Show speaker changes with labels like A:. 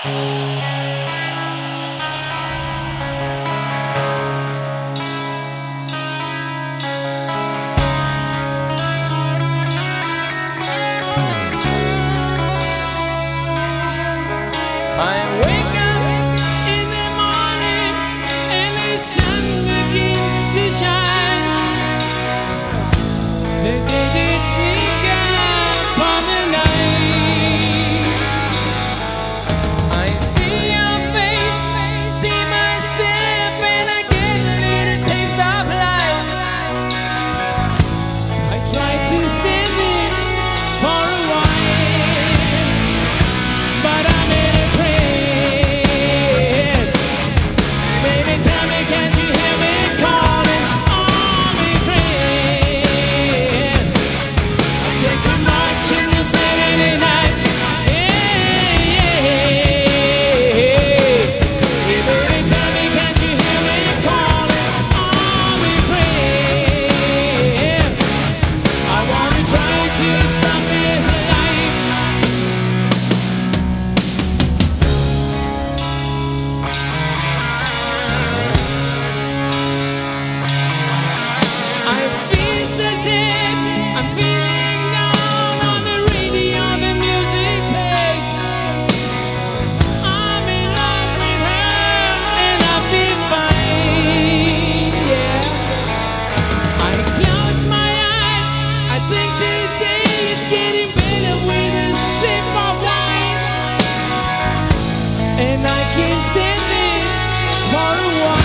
A: I wake wine, and